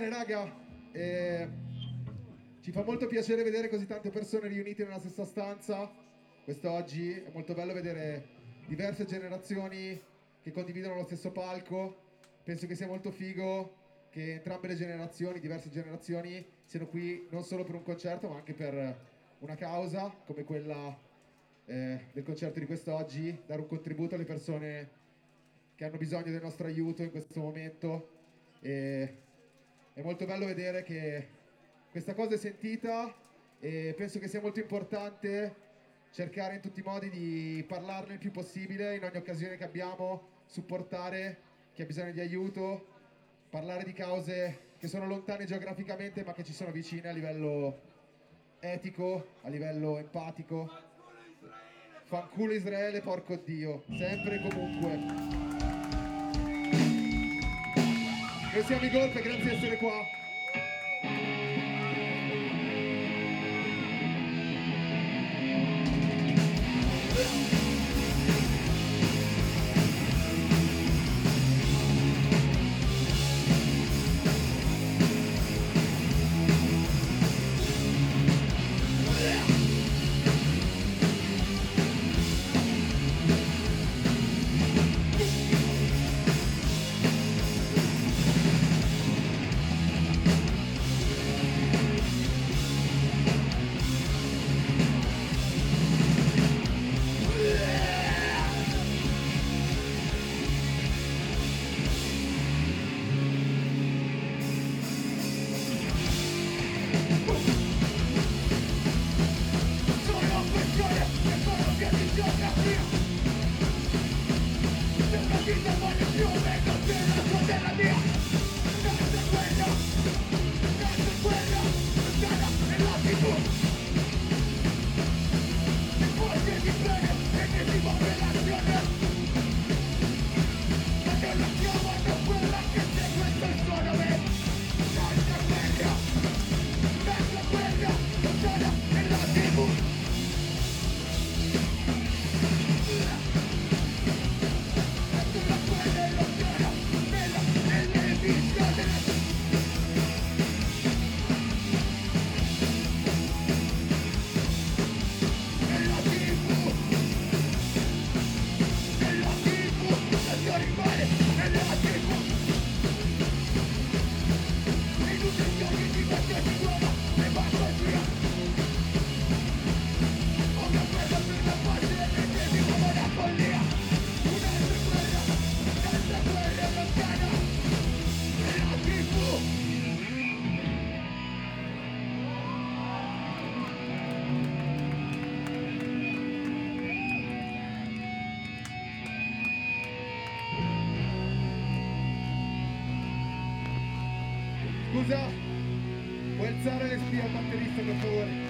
bene raga, eh, ci fa molto piacere vedere così tante persone riunite nella stessa stanza. Quest'oggi, è molto bello vedere diverse generazioni che condividono lo stesso palco, penso che sia molto figo che entrambe le generazioni, diverse generazioni, siano qui non solo per un concerto ma anche per una causa come quella eh, del concerto di quest'oggi, dare un contributo alle persone che hanno bisogno del nostro aiuto in questo momento. E è molto bello vedere che questa cosa è sentita e penso che sia molto importante cercare in tutti i modi di parlarne il più possibile in ogni occasione che abbiamo, supportare chi ha bisogno di aiuto, parlare di cause che sono lontane geograficamente ma che ci sono vicine a livello etico, a livello empatico. Fanculo Israele, porco Dio, sempre e comunque. Noi siamo i Golpe, grazie di essere qua. Puoi alzare le spie al batterista per favore?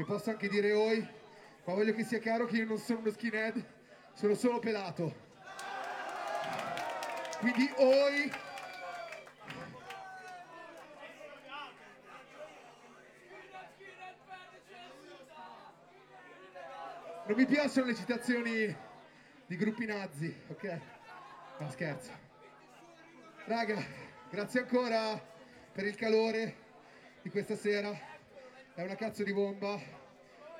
Io posso anche dire oi, ma voglio che sia chiaro che io non sono uno skinhead, sono solo pelato. Quindi oi. Non mi piacciono le citazioni di gruppi nazi, ok? No, scherzo. Raga, grazie ancora per il calore di questa sera. È una cazzo di bomba.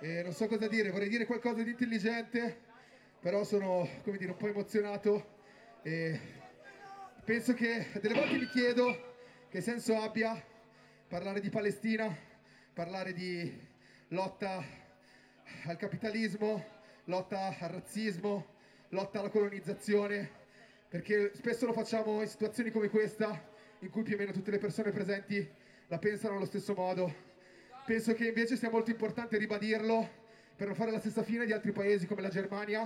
E non so cosa dire, vorrei dire qualcosa di intelligente, però sono, come dire, un po' emozionato. E penso che delle volte mi chiedo che senso abbia parlare di Palestina, parlare di lotta al capitalismo, lotta al razzismo, lotta alla colonizzazione, perché spesso lo facciamo in situazioni come questa, in cui più o meno tutte le persone presenti la pensano allo stesso modo. Penso che invece sia molto importante ribadirlo per non fare la stessa fine di altri paesi come la Germania,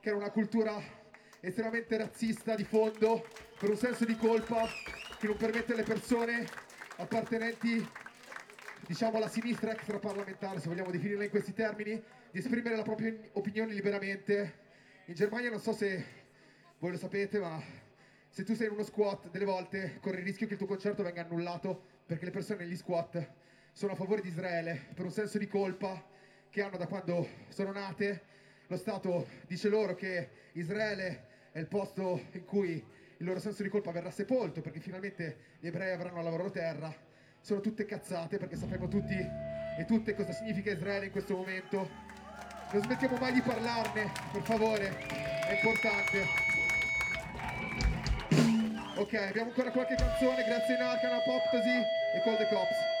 che era una cultura estremamente razzista di fondo, per un senso di colpa che non permette alle persone appartenenti diciamo alla sinistra extraparlamentare, se vogliamo definirla in questi termini, di esprimere la propria opinione liberamente. In Germania non so se voi lo sapete, ma se tu sei in uno squat, delle volte corri il rischio che il tuo concerto venga annullato perché le persone negli squat sono a favore di Israele per un senso di colpa che hanno da quando sono nate. Lo Stato dice loro che Israele è il posto in cui il loro senso di colpa verrà sepolto perché finalmente gli ebrei avranno la loro terra. Sono tutte cazzate perché sappiamo tutti e tutte cosa significa Israele in questo momento. Non smettiamo mai di parlarne, per favore, è importante. Ok, abbiamo ancora qualche canzone, grazie Narcan, Apoptosi e Call the Cops.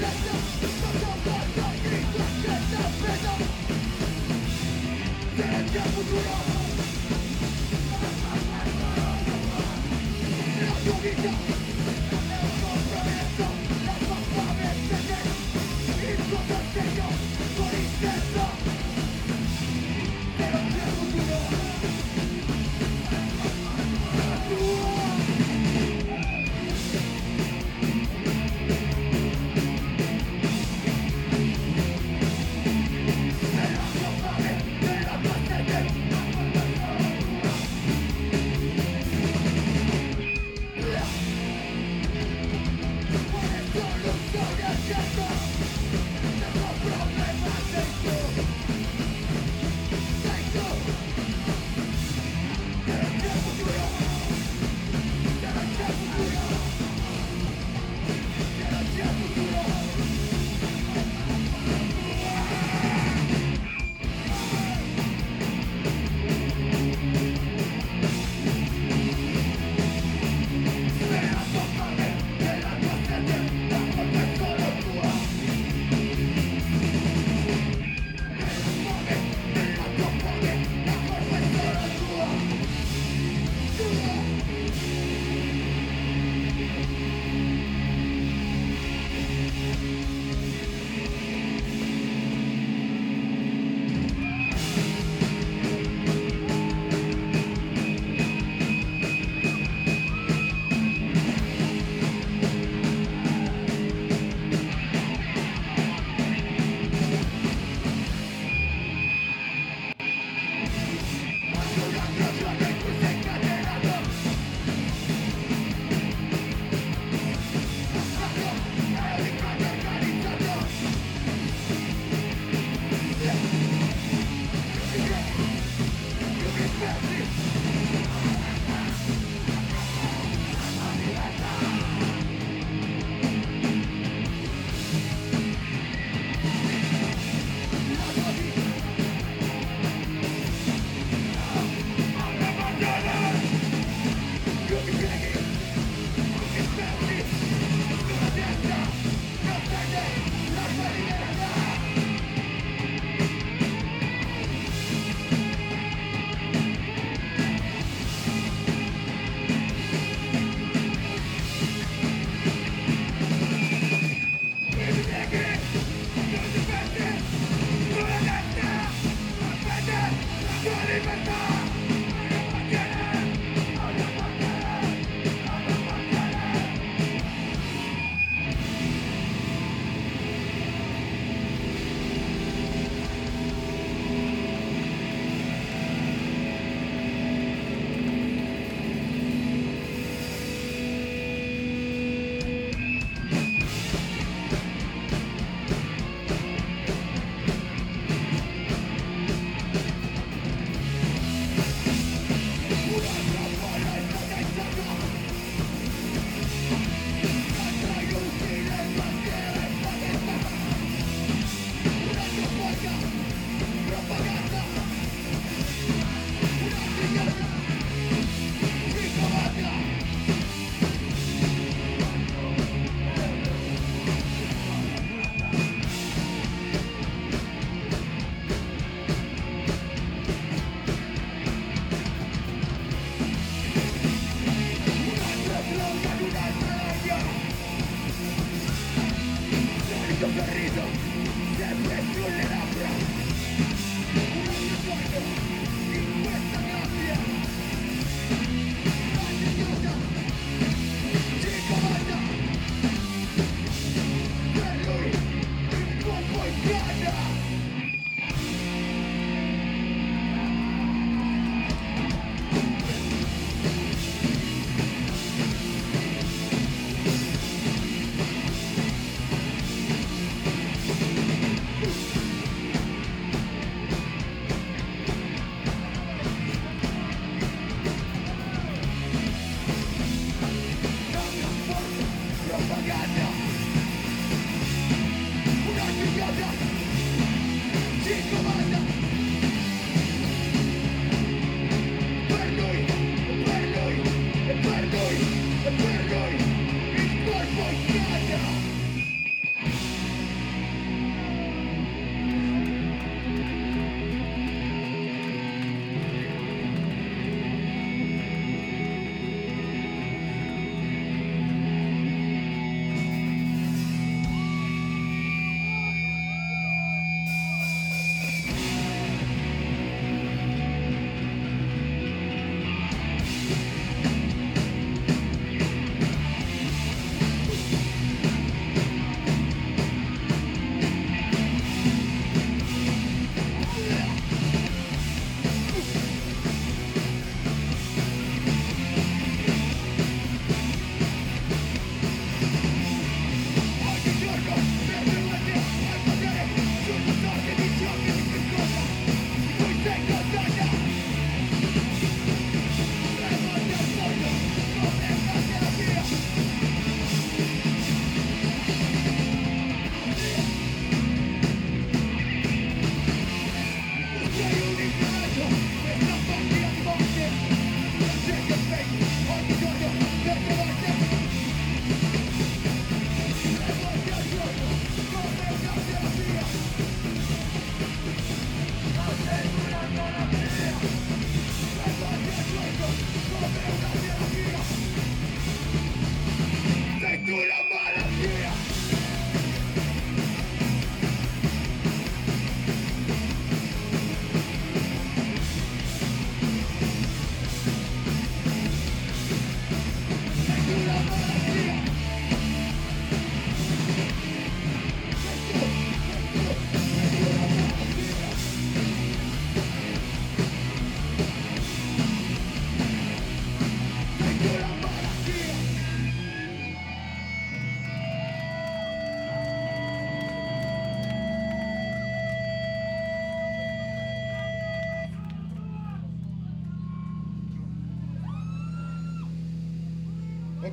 A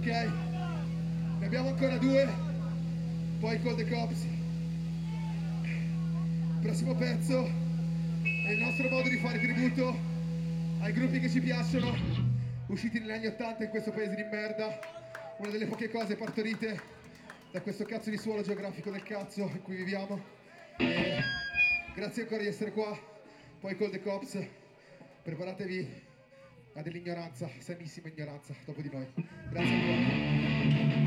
Ok? Ne abbiamo ancora due. Poi Call the Cops. Il prossimo pezzo è il nostro modo di fare tributo ai gruppi che ci piacciono, usciti negli anni Ottanta in questo paese di merda. Una delle poche cose partorite da questo cazzo di suolo geografico del cazzo in cui viviamo. E grazie ancora di essere qua. Poi Call the Cops. Preparatevi a dell'ignoranza, sanissima ignoranza, dopo di noi. Grazie ancora.